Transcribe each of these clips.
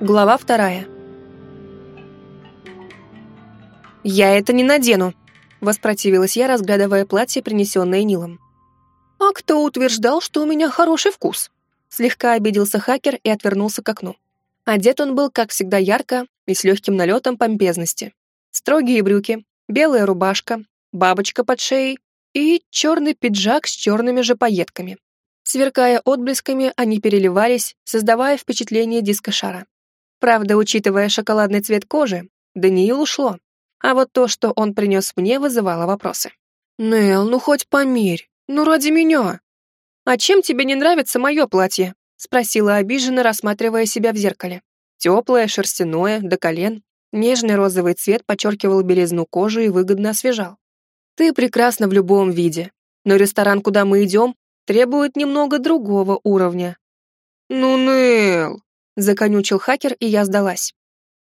Глава вторая. «Я это не надену», — воспротивилась я, разглядывая платье, принесенное Нилом. «А кто утверждал, что у меня хороший вкус?» Слегка обиделся хакер и отвернулся к окну. Одет он был, как всегда, ярко и с легким налетом помпезности. Строгие брюки, белая рубашка, бабочка под шеей и черный пиджак с черными же пайетками. Сверкая отблесками, они переливались, создавая впечатление дискошара. Правда, учитывая шоколадный цвет кожи, Даниил ушло. А вот то, что он принес мне, вызывало вопросы. «Нел, ну хоть померь, ну ради меня!» «А чем тебе не нравится мое платье?» спросила обиженно, рассматривая себя в зеркале. Теплое, шерстяное, до колен. Нежный розовый цвет подчеркивал белизну кожи и выгодно освежал. «Ты прекрасна в любом виде, но ресторан, куда мы идем, требует немного другого уровня». «Ну, Нел!» Законючил хакер, и я сдалась.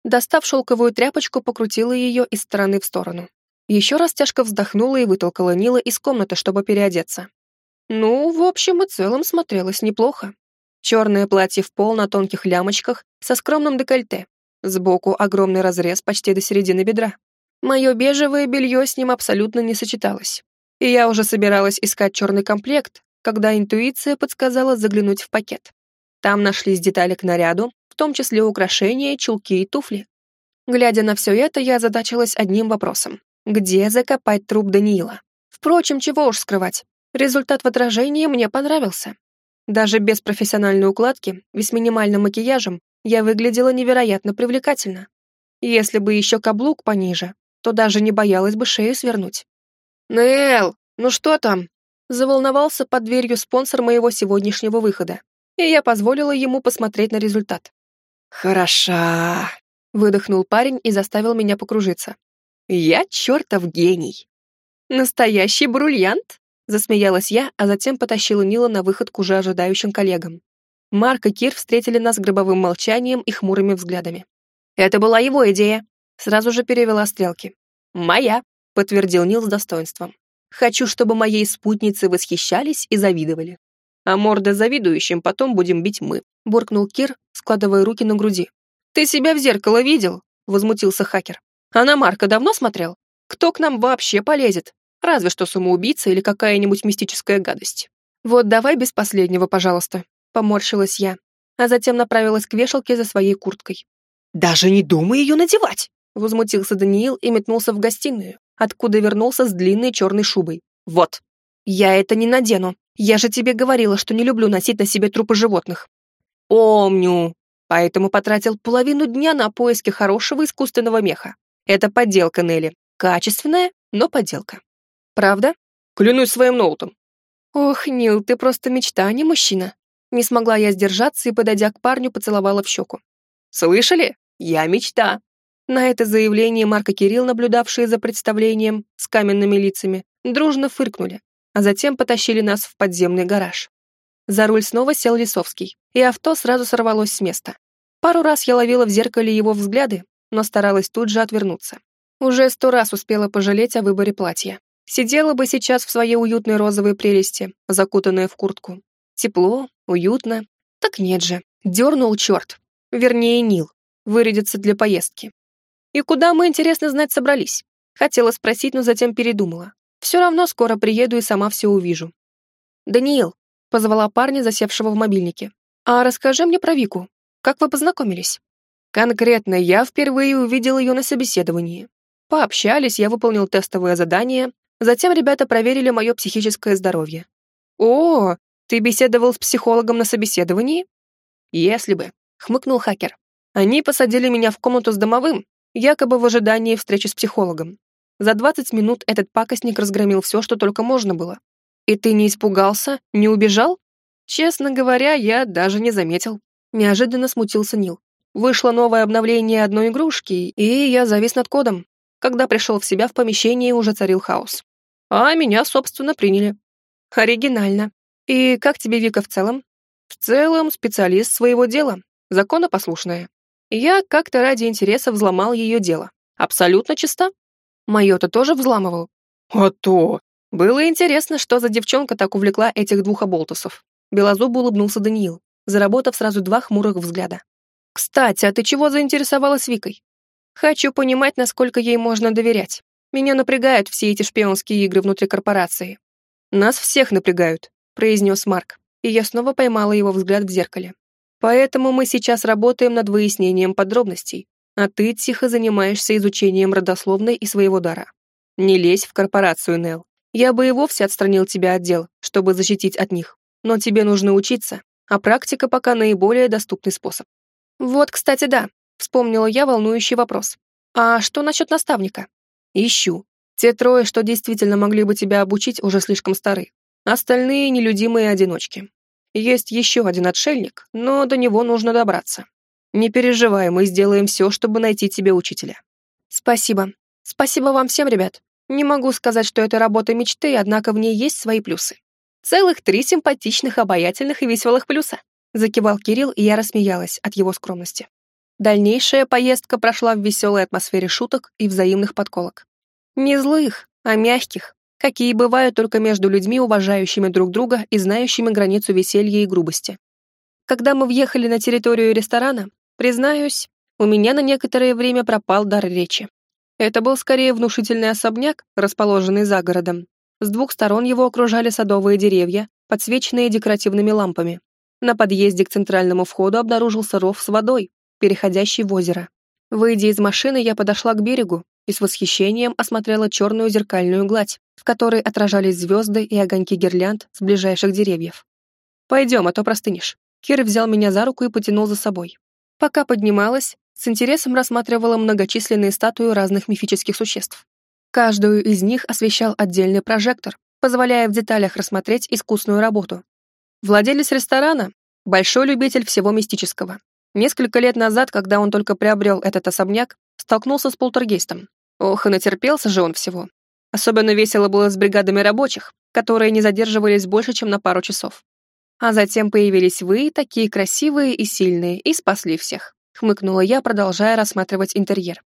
Достав шелковую тряпочку, покрутила ее из стороны в сторону. Еще раз тяжко вздохнула и вытолкала Нила из комнаты, чтобы переодеться. Ну, в общем и целом смотрелось неплохо. Черное платье в пол на тонких лямочках со скромным декольте. Сбоку огромный разрез почти до середины бедра. Мое бежевое белье с ним абсолютно не сочеталось. И я уже собиралась искать черный комплект, когда интуиция подсказала заглянуть в пакет. Там нашлись детали к наряду, в том числе украшения, чулки и туфли. Глядя на все это, я задачилась одним вопросом. Где закопать труп Даниила? Впрочем, чего уж скрывать. Результат в отражении мне понравился. Даже без профессиональной укладки и с минимальным макияжем я выглядела невероятно привлекательно. Если бы еще каблук пониже, то даже не боялась бы шею свернуть. «Нэл, ну что там?» Заволновался под дверью спонсор моего сегодняшнего выхода и я позволила ему посмотреть на результат. «Хороша!» — выдохнул парень и заставил меня покружиться. «Я чертов гений!» «Настоящий брульянт!» — засмеялась я, а затем потащила Нила на выход к уже ожидающим коллегам. Марк и Кир встретили нас гробовым молчанием и хмурыми взглядами. «Это была его идея!» — сразу же перевела стрелки. «Моя!» — подтвердил Нил с достоинством. «Хочу, чтобы моей спутницы восхищались и завидовали а морда завидующим потом будем бить мы», — буркнул Кир, складывая руки на груди. «Ты себя в зеркало видел?» — возмутился хакер. «А на Марка давно смотрел? Кто к нам вообще полезет? Разве что самоубийца или какая-нибудь мистическая гадость». «Вот давай без последнего, пожалуйста», — поморщилась я, а затем направилась к вешалке за своей курткой. «Даже не думай ее надевать!» — возмутился Даниил и метнулся в гостиную, откуда вернулся с длинной черной шубой. «Вот, я это не надену», я же тебе говорила, что не люблю носить на себе трупы животных. Помню. Поэтому потратил половину дня на поиски хорошего искусственного меха. Это подделка, Нелли. Качественная, но подделка. Правда? Клянусь своим ноутом. Ох, Нил, ты просто мечта, а не мужчина. Не смогла я сдержаться и, подойдя к парню, поцеловала в щеку. Слышали? Я мечта. На это заявление Марк и Кирилл, наблюдавшие за представлением с каменными лицами, дружно фыркнули а затем потащили нас в подземный гараж. За руль снова сел Лисовский, и авто сразу сорвалось с места. Пару раз я ловила в зеркале его взгляды, но старалась тут же отвернуться. Уже сто раз успела пожалеть о выборе платья. Сидела бы сейчас в своей уютной розовой прелести, закутанная в куртку. Тепло, уютно. Так нет же, дернул черт. Вернее, Нил. Вырядиться для поездки. И куда мы, интересно знать, собрались? Хотела спросить, но затем передумала. Все равно скоро приеду и сама все увижу. «Даниил», — позвала парня, засевшего в мобильнике, «а расскажи мне про Вику. Как вы познакомились?» «Конкретно я впервые увидел ее на собеседовании. Пообщались, я выполнил тестовое задание, затем ребята проверили мое психическое здоровье. «О, ты беседовал с психологом на собеседовании?» «Если бы», — хмыкнул хакер. «Они посадили меня в комнату с домовым, якобы в ожидании встречи с психологом. За 20 минут этот пакостник разгромил все, что только можно было. И ты не испугался? Не убежал? Честно говоря, я даже не заметил. Неожиданно смутился Нил. Вышло новое обновление одной игрушки, и я завис над кодом. Когда пришел в себя, в помещении уже царил хаос. А меня, собственно, приняли. Оригинально. И как тебе Вика в целом? В целом, специалист своего дела. Законопослушная. Я как-то ради интереса взломал ее дело. Абсолютно чиста. Мое-то тоже взламывал. А то! Было интересно, что за девчонка так увлекла этих двух оболтусов. Белозуб улыбнулся Даниил, заработав сразу два хмурых взгляда. Кстати, а ты чего заинтересовалась Викой? Хочу понимать, насколько ей можно доверять. Меня напрягают все эти шпионские игры внутри корпорации. Нас всех напрягают, произнес Марк, и я снова поймала его взгляд в зеркале. Поэтому мы сейчас работаем над выяснением подробностей, а ты тихо занимаешься изучением родословной и своего дара. Не лезь в корпорацию, Нел. Я бы и вовсе отстранил тебя от дел, чтобы защитить от них. Но тебе нужно учиться, а практика пока наиболее доступный способ. Вот, кстати, да, вспомнила я волнующий вопрос. А что насчет наставника? Ищу. Те трое, что действительно могли бы тебя обучить, уже слишком стары. Остальные нелюдимые одиночки. Есть еще один отшельник, но до него нужно добраться. Не переживай, мы сделаем все, чтобы найти тебе учителя. Спасибо. Спасибо вам всем, ребят. Не могу сказать, что это работа мечты, однако в ней есть свои плюсы. Целых три симпатичных, обаятельных и веселых плюса. Закивал Кирилл, и я рассмеялась от его скромности. Дальнейшая поездка прошла в веселой атмосфере шуток и взаимных подколок. Не злых, а мягких, какие бывают только между людьми, уважающими друг друга и знающими границу веселья и грубости. Когда мы въехали на территорию ресторана, признаюсь, у меня на некоторое время пропал дар речи. Это был скорее внушительный особняк, расположенный за городом, с двух сторон его окружали садовые деревья, подсвеченные декоративными лампами. На подъезде к центральному входу обнаружился ров с водой, переходящий в озеро. Выйдя из машины, я подошла к берегу и с восхищением осмотрела черную зеркальную гладь, в которой отражались звезды и огоньки гирлянд с ближайших деревьев. «Пойдем, а то простынешь». Кир взял меня за руку и потянул за собой. Пока поднималась, с интересом рассматривала многочисленные статуи разных мифических существ. Каждую из них освещал отдельный прожектор, позволяя в деталях рассмотреть искусную работу. Владелец ресторана – большой любитель всего мистического. Несколько лет назад, когда он только приобрел этот особняк, столкнулся с полтергейстом. Ох, и натерпелся же он всего. Особенно весело было с бригадами рабочих, которые не задерживались больше, чем на пару часов. А затем появились вы, такие красивые и сильные, и спасли всех. Хмыкнула я, продолжая рассматривать интерьер.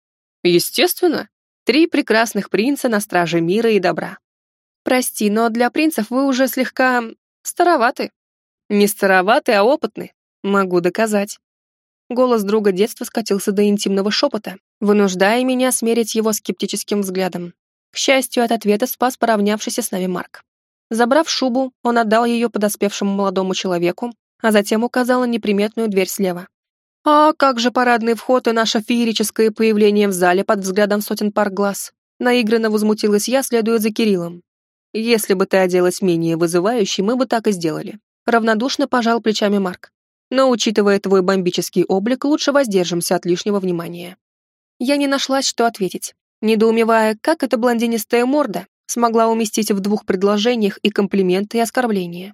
Естественно, Три прекрасных принца на страже мира и добра. Прости, но для принцев вы уже слегка... староваты. Не староваты, а опытны. Могу доказать. Голос друга детства скатился до интимного шепота, вынуждая меня смерить его скептическим взглядом. К счастью, от ответа спас поравнявшийся с нами Марк. Забрав шубу, он отдал ее подоспевшему молодому человеку, а затем указал на неприметную дверь слева. А как же парадный вход и наше феерическое появление в зале под взглядом сотен пар глаз? Наигранно возмутилась я, следуя за Кириллом. Если бы ты оделась менее вызывающе, мы бы так и сделали. Равнодушно пожал плечами Марк. Но, учитывая твой бомбический облик, лучше воздержимся от лишнего внимания. Я не нашлась, что ответить, недоумевая, как эта блондинистая морда смогла уместить в двух предложениях и комплименты, и оскорбления.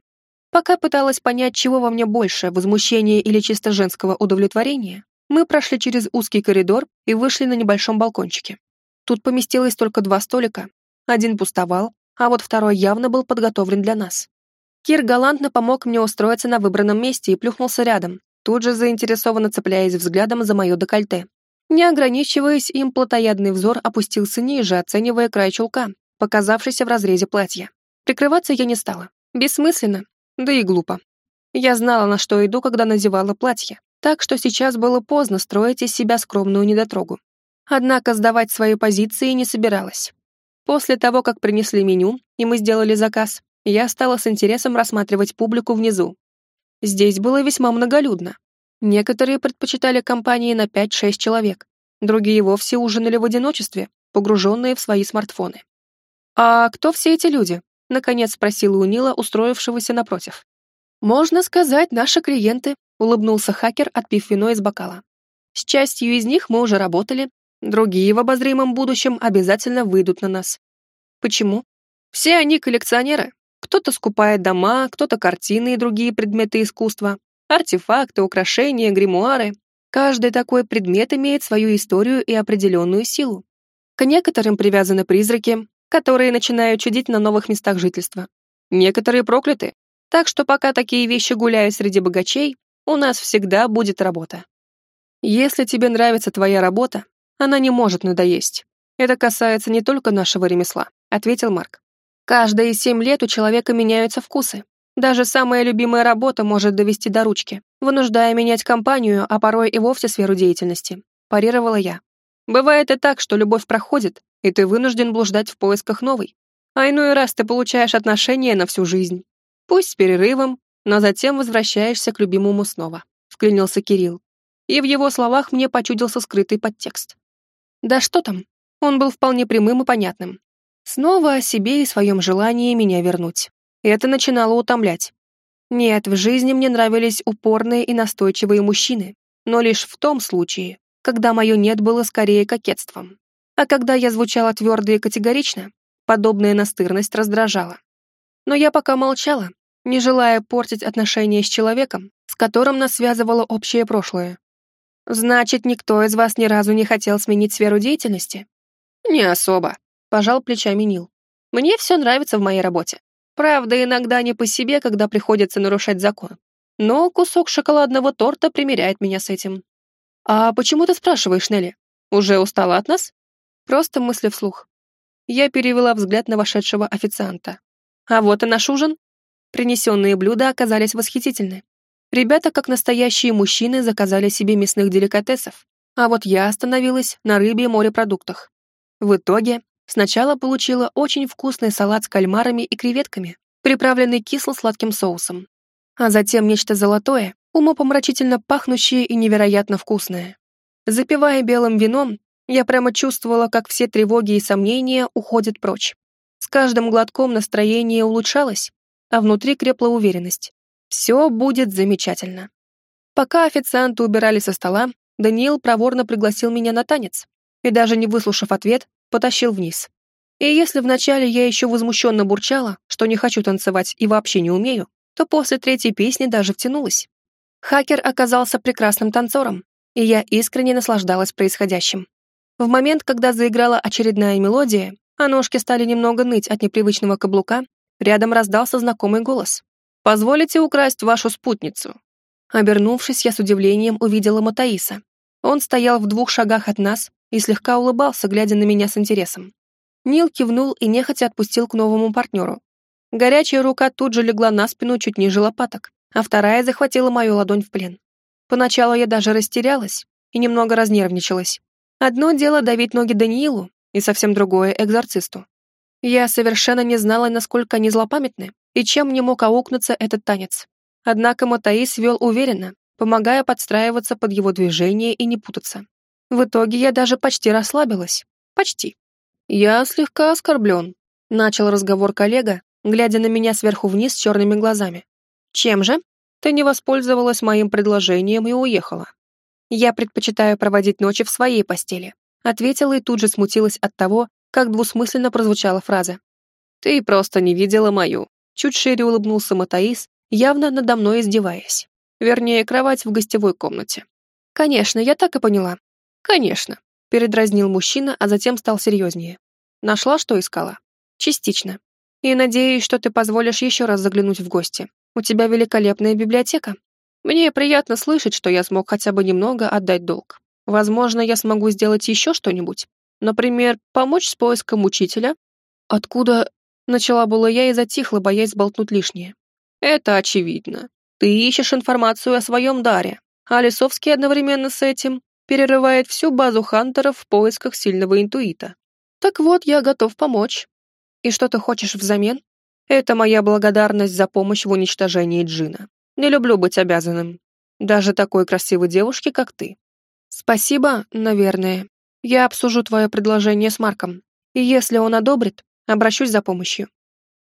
Пока пыталась понять, чего во мне больше, возмущения или чисто женского удовлетворения, мы прошли через узкий коридор и вышли на небольшом балкончике. Тут поместилось только два столика. Один пустовал, а вот второй явно был подготовлен для нас. Кир галантно помог мне устроиться на выбранном месте и плюхнулся рядом, тут же заинтересованно цепляясь взглядом за мое декольте. Не ограничиваясь им, плотоядный взор опустился ниже, оценивая край чулка, показавшийся в разрезе платья. Прикрываться я не стала. Бессмысленно, да и глупо. Я знала, на что иду, когда надевала платье, так что сейчас было поздно строить из себя скромную недотрогу. Однако сдавать свои позиции не собиралась. После того, как принесли меню, и мы сделали заказ, я стала с интересом рассматривать публику внизу. Здесь было весьма многолюдно. Некоторые предпочитали компании на 5-6 человек, другие вовсе ужинали в одиночестве, погруженные в свои смартфоны. «А кто все эти люди?» — наконец спросила у Нила, устроившегося напротив. «Можно сказать, наши клиенты», — улыбнулся хакер, отпив вино из бокала. «С частью из них мы уже работали, другие в обозримом будущем обязательно выйдут на нас». «Почему?» «Все они коллекционеры. Кто-то скупает дома, кто-то картины и другие предметы искусства, артефакты, украшения, гримуары. Каждый такой предмет имеет свою историю и определенную силу. К некоторым привязаны призраки, которые начинают чудить на новых местах жительства. Некоторые прокляты, так что пока такие вещи гуляют среди богачей, у нас всегда будет работа. Если тебе нравится твоя работа, она не может надоесть. Это касается не только нашего ремесла, ответил Марк. Каждые семь лет у человека меняются вкусы. Даже самая любимая работа может довести до ручки, вынуждая менять компанию, а порой и вовсе сферу деятельности. Парировала я. Бывает и так, что любовь проходит, и ты вынужден блуждать в поисках новой. А иной раз ты получаешь отношения на всю жизнь. Пусть с перерывом, но затем возвращаешься к любимому снова», — вклинился Кирилл. И в его словах мне почудился скрытый подтекст. Да что там, он был вполне прямым и понятным. Снова о себе и своем желании меня вернуть. Это начинало утомлять. Нет, в жизни мне нравились упорные и настойчивые мужчины, но лишь в том случае, когда мое «нет» было скорее кокетством. А когда я звучала твердо и категорично, подобная настырность раздражала. Но я пока молчала, не желая портить отношения с человеком, с которым нас связывало общее прошлое. Значит, никто из вас ни разу не хотел сменить сферу деятельности? Не особо, пожал плечами Нил. Мне все нравится в моей работе. Правда, иногда не по себе, когда приходится нарушать закон. Но кусок шоколадного торта примеряет меня с этим. А почему ты спрашиваешь, Нелли? Уже устала от нас? Просто мысли вслух. Я перевела взгляд на вошедшего официанта. А вот и наш ужин. Принесенные блюда оказались восхитительны. Ребята, как настоящие мужчины, заказали себе мясных деликатесов, а вот я остановилась на рыбе и морепродуктах. В итоге сначала получила очень вкусный салат с кальмарами и креветками, приправленный кисло-сладким соусом, а затем нечто золотое, умопомрачительно пахнущее и невероятно вкусное. Запивая белым вином, я прямо чувствовала, как все тревоги и сомнения уходят прочь. С каждым глотком настроение улучшалось, а внутри крепла уверенность. Все будет замечательно. Пока официанты убирали со стола, Даниил проворно пригласил меня на танец и, даже не выслушав ответ, потащил вниз. И если вначале я еще возмущенно бурчала, что не хочу танцевать и вообще не умею, то после третьей песни даже втянулась. Хакер оказался прекрасным танцором, и я искренне наслаждалась происходящим. В момент, когда заиграла очередная мелодия, а ножки стали немного ныть от непривычного каблука, рядом раздался знакомый голос. «Позволите украсть вашу спутницу?» Обернувшись, я с удивлением увидела Матаиса. Он стоял в двух шагах от нас и слегка улыбался, глядя на меня с интересом. Нил кивнул и нехотя отпустил к новому партнеру. Горячая рука тут же легла на спину чуть ниже лопаток, а вторая захватила мою ладонь в плен. Поначалу я даже растерялась и немного разнервничалась. Одно дело давить ноги Даниилу, и совсем другое — экзорцисту. Я совершенно не знала, насколько они злопамятны, и чем мне мог аукнуться этот танец. Однако Матаис вел уверенно, помогая подстраиваться под его движение и не путаться. В итоге я даже почти расслабилась. Почти. «Я слегка оскорблен», — начал разговор коллега, глядя на меня сверху вниз черными глазами. «Чем же? Ты не воспользовалась моим предложением и уехала. Я предпочитаю проводить ночи в своей постели», — ответила и тут же смутилась от того, как двусмысленно прозвучала фраза. «Ты просто не видела мою», Чуть шире улыбнулся Матаис, явно надо мной издеваясь. Вернее, кровать в гостевой комнате. «Конечно, я так и поняла». «Конечно», — передразнил мужчина, а затем стал серьезнее. «Нашла, что искала?» «Частично. И надеюсь, что ты позволишь еще раз заглянуть в гости. У тебя великолепная библиотека. Мне приятно слышать, что я смог хотя бы немного отдать долг. Возможно, я смогу сделать еще что-нибудь. Например, помочь с поиском учителя. Откуда Начала было я и затихла, боясь сболтнуть лишнее. Это очевидно. Ты ищешь информацию о своем даре, а Лисовский одновременно с этим перерывает всю базу хантеров в поисках сильного интуита. Так вот, я готов помочь. И что ты хочешь взамен? Это моя благодарность за помощь в уничтожении Джина. Не люблю быть обязанным. Даже такой красивой девушке, как ты. Спасибо, наверное. Я обсужу твое предложение с Марком. И если он одобрит, Обращусь за помощью».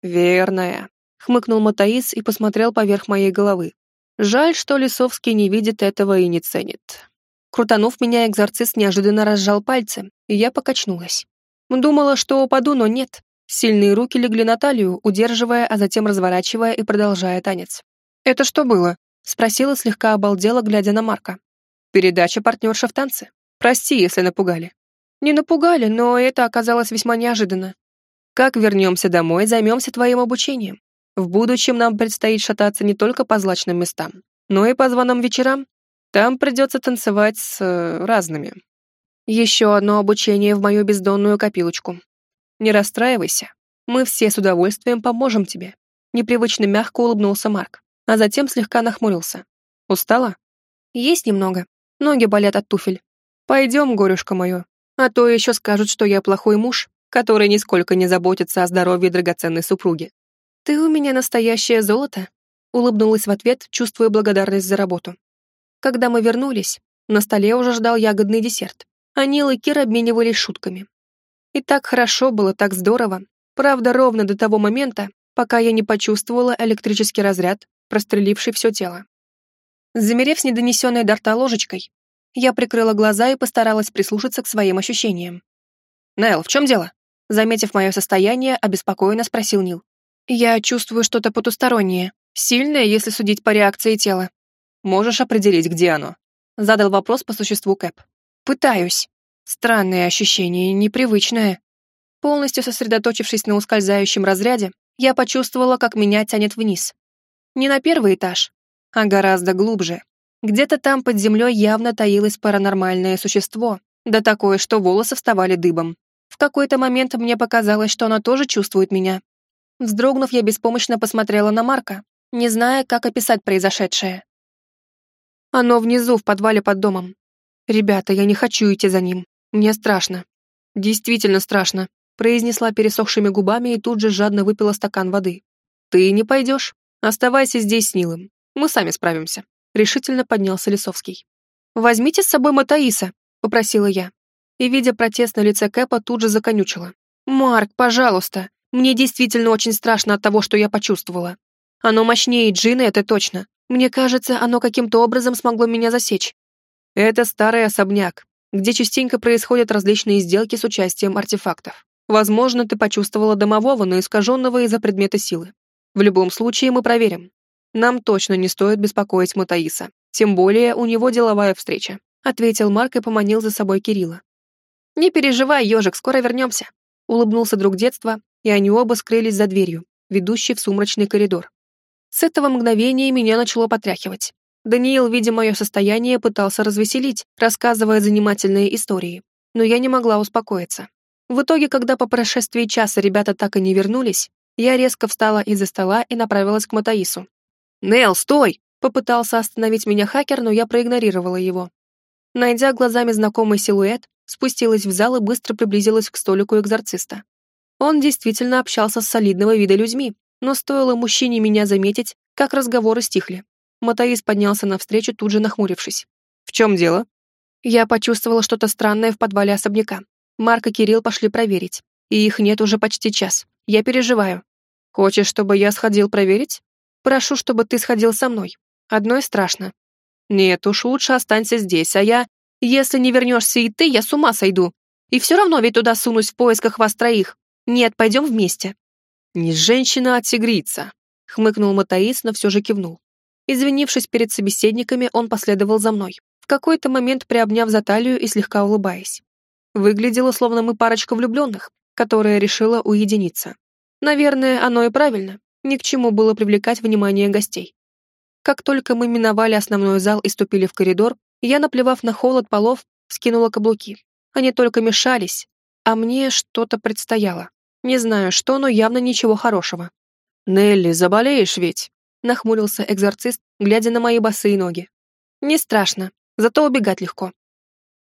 «Верная», — хмыкнул Матаис и посмотрел поверх моей головы. «Жаль, что Лисовский не видит этого и не ценит». Крутанув меня, экзорцист неожиданно разжал пальцы, и я покачнулась. Думала, что упаду, но нет. Сильные руки легли на талию, удерживая, а затем разворачивая и продолжая танец. «Это что было?» — спросила, слегка обалдела, глядя на Марка. «Передача партнерша в танце. Прости, если напугали». «Не напугали, но это оказалось весьма неожиданно. Как вернемся домой, займемся твоим обучением. В будущем нам предстоит шататься не только по злачным местам, но и по званым вечерам. Там придется танцевать с э, разными. Еще одно обучение в мою бездонную копилочку. Не расстраивайся. Мы все с удовольствием поможем тебе. Непривычно мягко улыбнулся Марк, а затем слегка нахмурился. Устала? Есть немного. Ноги болят от туфель. Пойдем, горюшка мое. А то еще скажут, что я плохой муж, который нисколько не заботится о здоровье драгоценной супруги. Ты у меня настоящее золото, улыбнулась в ответ, чувствуя благодарность за работу. Когда мы вернулись, на столе уже ждал ягодный десерт, а Нил и Кир обменивались шутками. И так хорошо было, так здорово, правда, ровно до того момента, пока я не почувствовала электрический разряд, простреливший все тело. Замерев с недонесенной до рта ложечкой, я прикрыла глаза и постаралась прислушаться к своим ощущениям. «Нел, в чем дело?» Заметив мое состояние, обеспокоенно спросил Нил. «Я чувствую что-то потустороннее, сильное, если судить по реакции тела». «Можешь определить, где оно?» Задал вопрос по существу Кэп. «Пытаюсь. Странное ощущение, непривычное». Полностью сосредоточившись на ускользающем разряде, я почувствовала, как меня тянет вниз. Не на первый этаж, а гораздо глубже. Где-то там под землей явно таилось паранормальное существо, да такое, что волосы вставали дыбом. В какой-то момент мне показалось, что она тоже чувствует меня. Вздрогнув, я беспомощно посмотрела на Марка, не зная, как описать произошедшее. Оно внизу, в подвале под домом. Ребята, я не хочу идти за ним. Мне страшно. Действительно страшно произнесла пересохшими губами и тут же жадно выпила стакан воды. «Ты не пойдешь. Оставайся здесь с Нилом. Мы сами справимся», — решительно поднялся Лисовский. «Возьмите с собой Матаиса», — попросила я. И, видя протест на лице Кэпа, тут же законючила. «Марк, пожалуйста, мне действительно очень страшно от того, что я почувствовала. Оно мощнее Джина, это точно. Мне кажется, оно каким-то образом смогло меня засечь. Это старый особняк, где частенько происходят различные сделки с участием артефактов. Возможно, ты почувствовала домового, но искаженного из-за предмета силы. В любом случае мы проверим. Нам точно не стоит беспокоить Матаиса. Тем более у него деловая встреча», — ответил Марк и поманил за собой Кирилла. «Не переживай, ежик, скоро вернемся», — улыбнулся друг детства, и они оба скрылись за дверью, ведущей в сумрачный коридор. С этого мгновения меня начало потряхивать. Даниил, видя мое состояние, пытался развеселить, рассказывая занимательные истории, но я не могла успокоиться. В итоге, когда по прошествии часа ребята так и не вернулись, я резко встала из-за стола и направилась к Матаису. «Нел, стой!» — попытался остановить меня хакер, но я проигнорировала его. Найдя глазами знакомый силуэт, спустилась в зал и быстро приблизилась к столику экзорциста. Он действительно общался с солидного вида людьми, но стоило мужчине меня заметить, как разговоры стихли. Матаис поднялся навстречу, тут же нахмурившись. «В чем дело?» Я почувствовала что-то странное в подвале особняка. Марк и Кирилл пошли проверить. И их нет уже почти час. Я переживаю. Хочешь, чтобы я сходил проверить? Прошу, чтобы ты сходил со мной. Одной страшно. Нет уж, лучше останься здесь, а я... Если не вернешься и ты, я с ума сойду. И все равно ведь туда сунусь в поисках вас троих. Нет, пойдем вместе. Не женщина, а тигрица. Хмыкнул Матаис, но все же кивнул. Извинившись перед собеседниками, он последовал за мной, в какой-то момент приобняв за талию и слегка улыбаясь. Выглядело, словно мы парочка влюбленных, которая решила уединиться. Наверное, оно и правильно. Ни к чему было привлекать внимание гостей. Как только мы миновали основной зал и ступили в коридор, я, наплевав на холод полов, скинула каблуки. Они только мешались, а мне что-то предстояло. Не знаю что, но явно ничего хорошего. «Нелли, заболеешь ведь?» — нахмурился экзорцист, глядя на мои босые ноги. «Не страшно, зато убегать легко».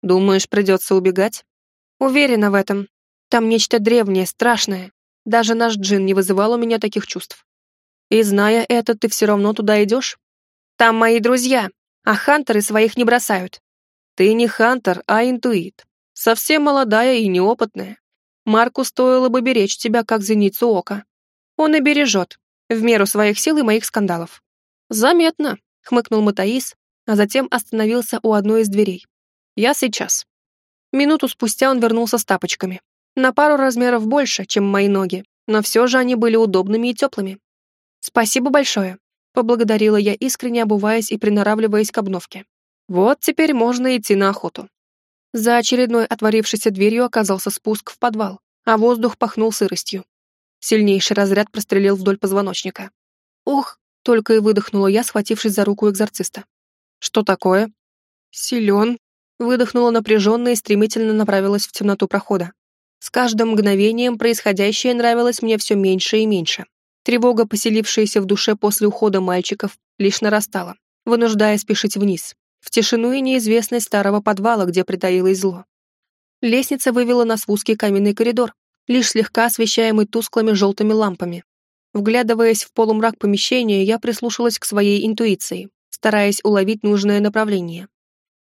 «Думаешь, придется убегать?» Уверена в этом. Там нечто древнее, страшное. Даже наш джин не вызывал у меня таких чувств. И зная это, ты все равно туда идешь? Там мои друзья, а хантеры своих не бросают. Ты не хантер, а интуит. Совсем молодая и неопытная. Марку стоило бы беречь тебя, как зеницу ока. Он и бережет, в меру своих сил и моих скандалов. Заметно, хмыкнул Матаис, а затем остановился у одной из дверей. Я сейчас. Минуту спустя он вернулся с тапочками. На пару размеров больше, чем мои ноги, но все же они были удобными и теплыми. «Спасибо большое», — поблагодарила я, искренне обуваясь и приноравливаясь к обновке. «Вот теперь можно идти на охоту». За очередной отворившейся дверью оказался спуск в подвал, а воздух пахнул сыростью. Сильнейший разряд прострелил вдоль позвоночника. «Ух!» — только и выдохнула я, схватившись за руку экзорциста. «Что такое?» «Силен», выдохнула напряженно и стремительно направилась в темноту прохода. С каждым мгновением происходящее нравилось мне все меньше и меньше. Тревога, поселившаяся в душе после ухода мальчиков, лишь нарастала, вынуждая спешить вниз, в тишину и неизвестность старого подвала, где притаилось зло. Лестница вывела нас в узкий каменный коридор, лишь слегка освещаемый тусклыми желтыми лампами. Вглядываясь в полумрак помещения, я прислушалась к своей интуиции, стараясь уловить нужное направление.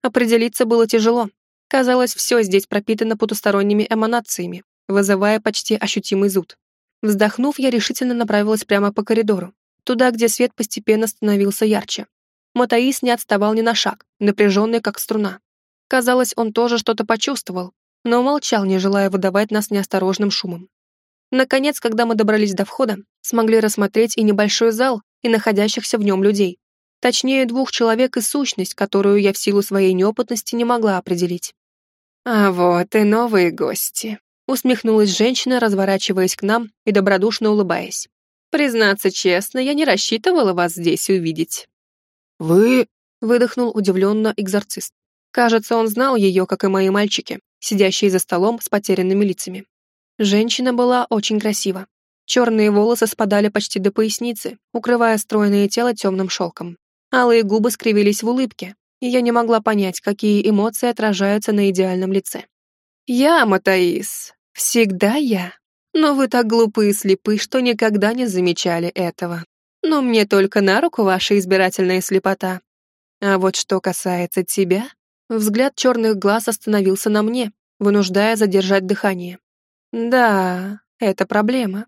Определиться было тяжело. Казалось, все здесь пропитано потусторонними эманациями, вызывая почти ощутимый зуд. Вздохнув, я решительно направилась прямо по коридору, туда, где свет постепенно становился ярче. Матаис не отставал ни на шаг, напряженный как струна. Казалось, он тоже что-то почувствовал, но молчал, не желая выдавать нас неосторожным шумом. Наконец, когда мы добрались до входа, смогли рассмотреть и небольшой зал, и находящихся в нем людей. Точнее, двух человек и сущность, которую я в силу своей неопытности не могла определить. «А вот и новые гости», усмехнулась женщина, разворачиваясь к нам и добродушно улыбаясь. «Признаться честно, я не рассчитывала вас здесь увидеть». «Вы...» — выдохнул удивленно экзорцист. Кажется, он знал ее, как и мои мальчики, сидящие за столом с потерянными лицами. Женщина была очень красива. Черные волосы спадали почти до поясницы, укрывая стройное тело темным шелком. Алые губы скривились в улыбке, и я не могла понять, какие эмоции отражаются на идеальном лице. «Я, Матаис, всегда я. Но вы так глупы и слепы, что никогда не замечали этого. Но мне только на руку ваша избирательная слепота. А вот что касается тебя...» Взгляд черных глаз остановился на мне, вынуждая задержать дыхание. «Да, это проблема.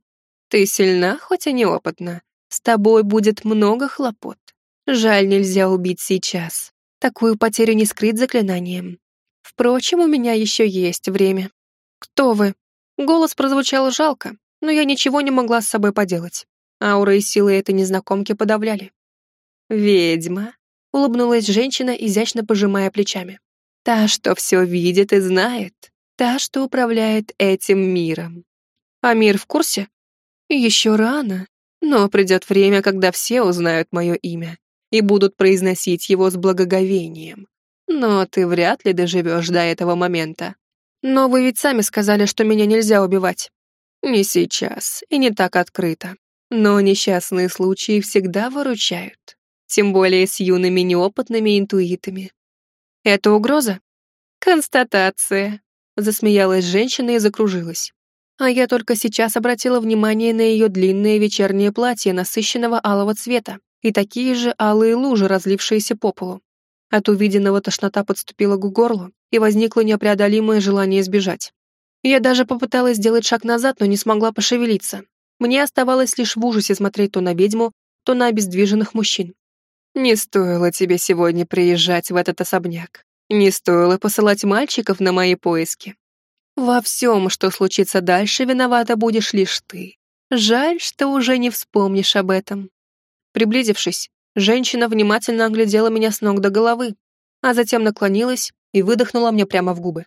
Ты сильна, хоть и неопытна. С тобой будет много хлопот. Жаль, нельзя убить сейчас. Такую потерю не скрыть заклинанием. Впрочем, у меня еще есть время. Кто вы? Голос прозвучал жалко, но я ничего не могла с собой поделать. Аура и силы этой незнакомки подавляли. «Ведьма», — улыбнулась женщина, изящно пожимая плечами. «Та, что все видит и знает. Та, что управляет этим миром. А мир в курсе? Еще рано, но придет время, когда все узнают мое имя и будут произносить его с благоговением. Но ты вряд ли доживешь до этого момента. Но вы ведь сами сказали, что меня нельзя убивать. Не сейчас и не так открыто. Но несчастные случаи всегда выручают. Тем более с юными неопытными интуитами. Это угроза? Констатация. Засмеялась женщина и закружилась. А я только сейчас обратила внимание на ее длинное вечернее платье насыщенного алого цвета и такие же алые лужи, разлившиеся по полу. От увиденного тошнота подступила к горлу, и возникло непреодолимое желание сбежать. Я даже попыталась сделать шаг назад, но не смогла пошевелиться. Мне оставалось лишь в ужасе смотреть то на ведьму, то на обездвиженных мужчин. Не стоило тебе сегодня приезжать в этот особняк. Не стоило посылать мальчиков на мои поиски. Во всем, что случится дальше, виновата будешь лишь ты. Жаль, что уже не вспомнишь об этом. Приблизившись, Женщина внимательно оглядела меня с ног до головы, а затем наклонилась и выдохнула мне прямо в губы.